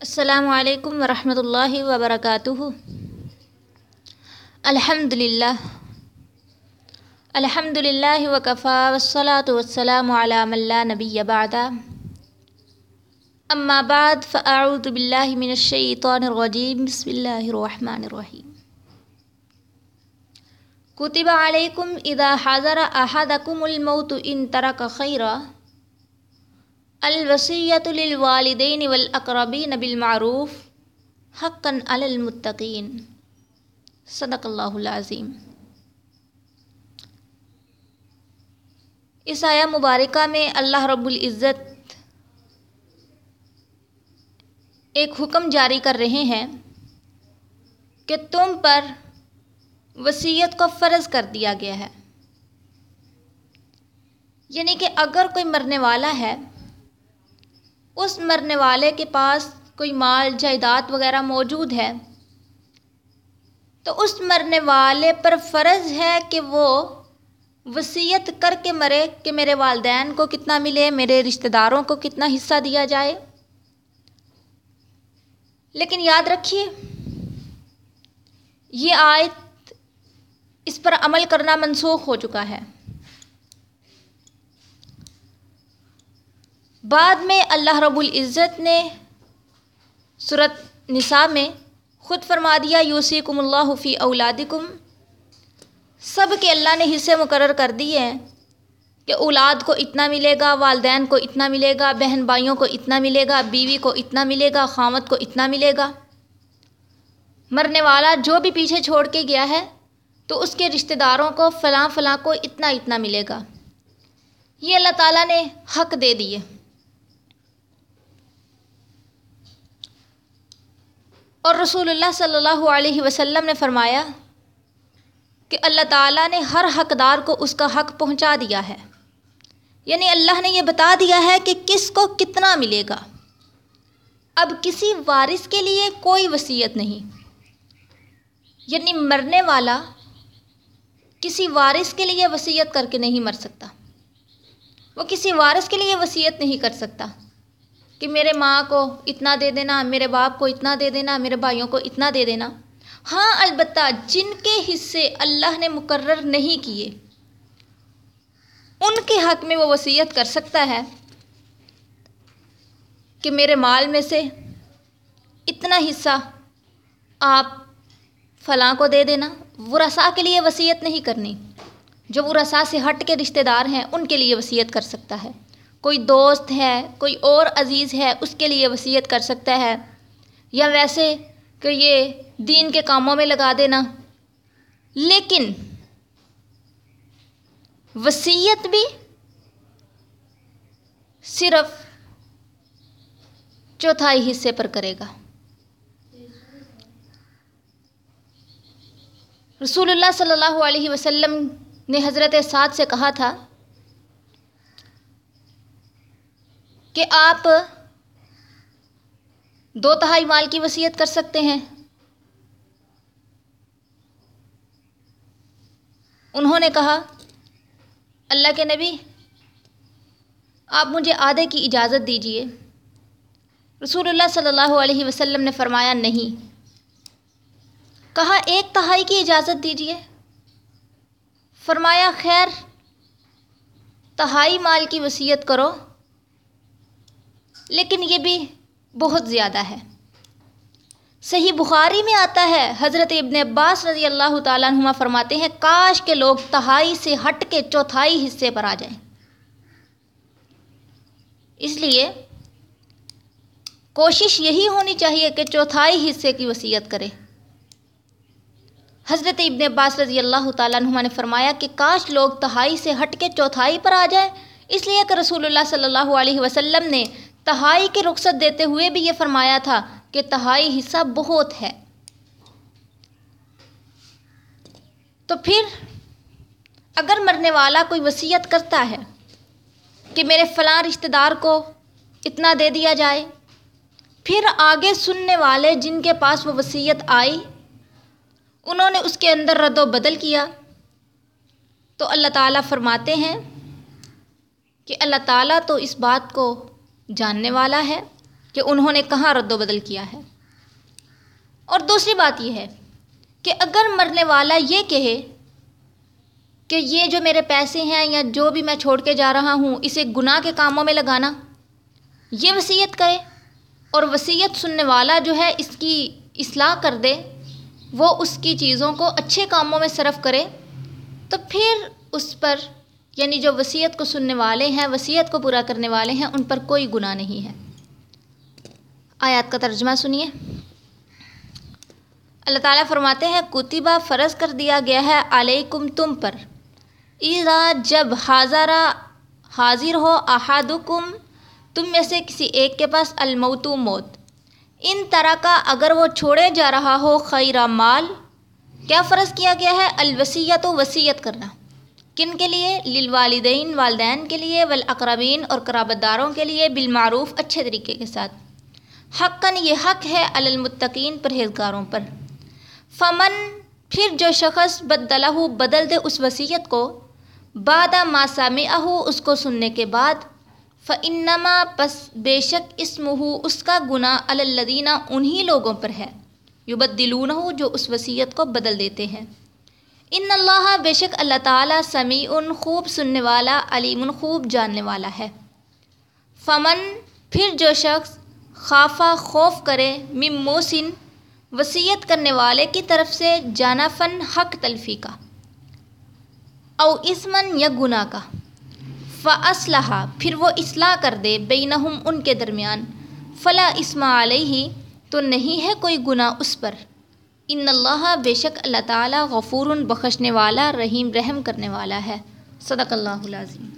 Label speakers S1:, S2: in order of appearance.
S1: السلام علیکم ورحمۃ اللہ وبرکاتہ۔ الحمد للہ الحمد للہ وکفا والصلاة والسلام علی من لا نبی بعد۔ اما بعد، فاعوذ باللہ من الشیطان الرجیم۔ بسم اللہ الرحمن الرحیم۔ کتب علیکم اذا حضر احدکم الموت ان ترک خیرا۔ الوصیت للوالدین والاقربین بالمعروف حقا علی المتقین۔ صدق اللہ العظیم۔ اس آیا مبارکہ میں اللہ رب العزت ایک حکم جاری کر رہے ہیں کہ تم پر وصیت کو فرض کر دیا گیا ہے۔ یعنی کہ اگر کوئی مرنے والا ہے اس مرنے والے کے پاس کوئی مال، جائیداد وغیرہ موجود ہے۔ تو اس مرنے والے پر فرض ہے کہ وہ وصیت کر کے مرے کہ میرے والدین کو کتنا ملے، میرے رشتہ داروں کو کتنا حصہ دیا جائے۔ لیکن یاد رکھیے، یہ آیت اس پر عمل کرنا منسوخ ہو چکا ہے۔ بعد میں اللہ رب العزت نے صورت نساء میں خود فرما دیا یوسیکم اللہ فی اولادکم۔ سب کے اللہ نے حصے مقرر کر دیے ہیں کہ اولاد کو اتنا ملے گا، والدین کو اتنا ملے گا، بہن بھائیوں کو اتنا ملے گا، بیوی کو اتنا ملے گا خامت کو اتنا ملے گا۔ مرنے والا جو بھی پیچھے چھوڑ کے گیا ہے، تو اس کے رشتہ داروں کو فلاں فلاں کو اتنا اتنا ملے گا۔ یہ اللہ تعالیٰ نے حق دے دیے۔ اور رسول اللہ صلی اللہ علیہ وسلم نے فرمایا کہ اللہ تعالیٰ نے ہر حقدار کو اس کا حق پہنچا دیا ہے۔ یعنی اللہ نے یہ بتا دیا ہے کہ کس کو کتنا ملے گا۔ اب کسی وارث کے لیے کوئی وصیت نہیں۔ یعنی مرنے والا کسی وارث کے لیے وصیت کر کے نہیں مر سکتا۔ وہ کسی وارث کے لیے وصیت نہیں کر سکتا۔ کہ میرے ماں کو اتنا دے دینا، میرے باپ کو اتنا دے دینا، میرے بھائیوں کو اتنا دے دینا۔ ہاں البتہ جن کے حصے اللہ نے مقرر نہیں کیے، ان کے حق میں وہ وصیت کر سکتا ہے کہ میرے مال میں سے اتنا حصہ آپ فلاں کو دے دینا۔ وہ رسا کے لیے وصیت نہیں کرنی۔ جو وہ رسا سے ہٹ کے رشتہ دار ہیں، ان کے لیے وصیت کر سکتا ہے۔ کوئی دوست ہے، کوئی اور عزیز ہے، اس کے لیے وصیت کر سکتا ہے۔ یا ویسے کہ یہ دین کے کاموں میں لگا دینا۔ لیکن وصیت بھی صرف چوتھائی حصے پر کرے گا۔ رسول اللہ صلی اللہ علیہ وسلم نے حضرت سعد سے کہا تھا کہ آپ دو تہائی مال کی وصیت کر سکتے ہیں۔ انہوں نے کہا، اللہ کے نبی، آپ مجھے آدھے کی اجازت دیجیے رسول اللہ صلی اللہ علیہ وسلم نے فرمایا، نہیں۔ کہا، ایک تہائی کی اجازت دیجیے فرمایا، خیر، تہائی مال کی وصیت کرو۔ لیکن یہ بھی بہت زیادہ ہے۔ صحیح بخاری میں آتا ہے، حضرت ابن عباس رضی اللہ تعالیٰ عنہ فرماتے ہیں، کاش کے لوگ تہائی سے ہٹ کے چوتھائی حصے پر آ جائیں۔ اس لیے کوشش یہی ہونی چاہیے کہ چوتھائی حصے کی وصیت کرے حضرت ابن عباس رضی اللہ تعالیٰ عنہ نے فرمایا کہ کاش لوگ تہائی سے ہٹ کے چوتھائی پر آ جائیں۔ اس لیے کہ رسول اللہ صلی اللہ علیہ وسلم نے تہائی کی رخصت دیتے ہوئے بھی یہ فرمایا تھا کہ تہائی حصہ بہت ہے۔ تو پھر اگر مرنے والا کوئی وصیت کرتا ہے کہ میرے فلاں رشتہ دار کو اتنا دے دیا جائے، پھر آگے سننے والے جن کے پاس وہ وصیت آئی، انہوں نے اس کے اندر رد و بدل کیا۔ تو اللہ تعالیٰ فرماتے ہیں کہ اللہ تعالیٰ تو اس بات کو جاننے والا ہے کہ انہوں نے کہاں رد و بدل کیا ہے۔ اور دوسری بات یہ ہے کہ اگر مرنے والا یہ کہے کہ یہ جو میرے پیسے ہیں یا جو بھی میں چھوڑ کے جا رہا ہوں، اسے گناہ کے کاموں میں لگانا، یہ وصیت کرے اور وصیت سننے والا جو ہے اس کی اصلاح کر دے، وہ اس کی چیزوں کو اچھے کاموں میں صرف کرے، تو پھر اس پر یعنی جو وصیت کو سننے والے ہیں، وصیت کو پورا کرنے والے ہیں، ان پر کوئی گناہ نہیں ہے۔ آیات کا ترجمہ سنیے۔ اللہ تعالیٰ فرماتے ہیں کتبہ فرض کر دیا گیا ہے، علیکم تم پر۔ ایزا جب حاضرہ، حاضر ہو احادکم تم میں سے کسی ایک کے پاس الموتو موت۔ ان طرح کا اگر وہ چھوڑے جا رہا ہو خیرہ مال، کیا فرض کیا گیا ہے؟ الوسیت و وسیعت کرنا۔ کن کے لیے؟ للوالدین، والدین کے لیے، والاقربین اور قرابت داروں کے لیے بالمعروف اچھے طریقے کے ساتھ۔ حقاً یہ حق ہے المتقین پرہیزگاروں پر۔ فمن، پھر جو شخص بدلہ بدل دے اس وصیت کو، بعد ما سامعہ اس کو سننے کے بعد فنما پس بے شک اسم اس کا گناہ الدینہ انہی لوگوں پر ہے۔ یبدلون جو اس وصیت کو بدل دیتے ہیں۔ ان اللہ بے شک اللہ تعالیٰ سمیع خوب سننے والا، علیم، خوب جاننے والا ہے۔ فمن، پھر جو شخص خافہ، خوف کرے مموسن وصیت کرنے والے کی طرف سے جانا فن حق تلفی کا او اسمن یا گناہ کا فاصلہ پھر وہ اصلاح کر دے بینہم ان کے درمیان۔ فلا اسما علیہ، تو نہیں ہے کوئی گناہ اس پر۔ ان اللہ بے شک اللہ تعالیٰ غفور بخشنے والا، رحیم رحم کرنے والا ہے۔ صدق اللہ العظیم۔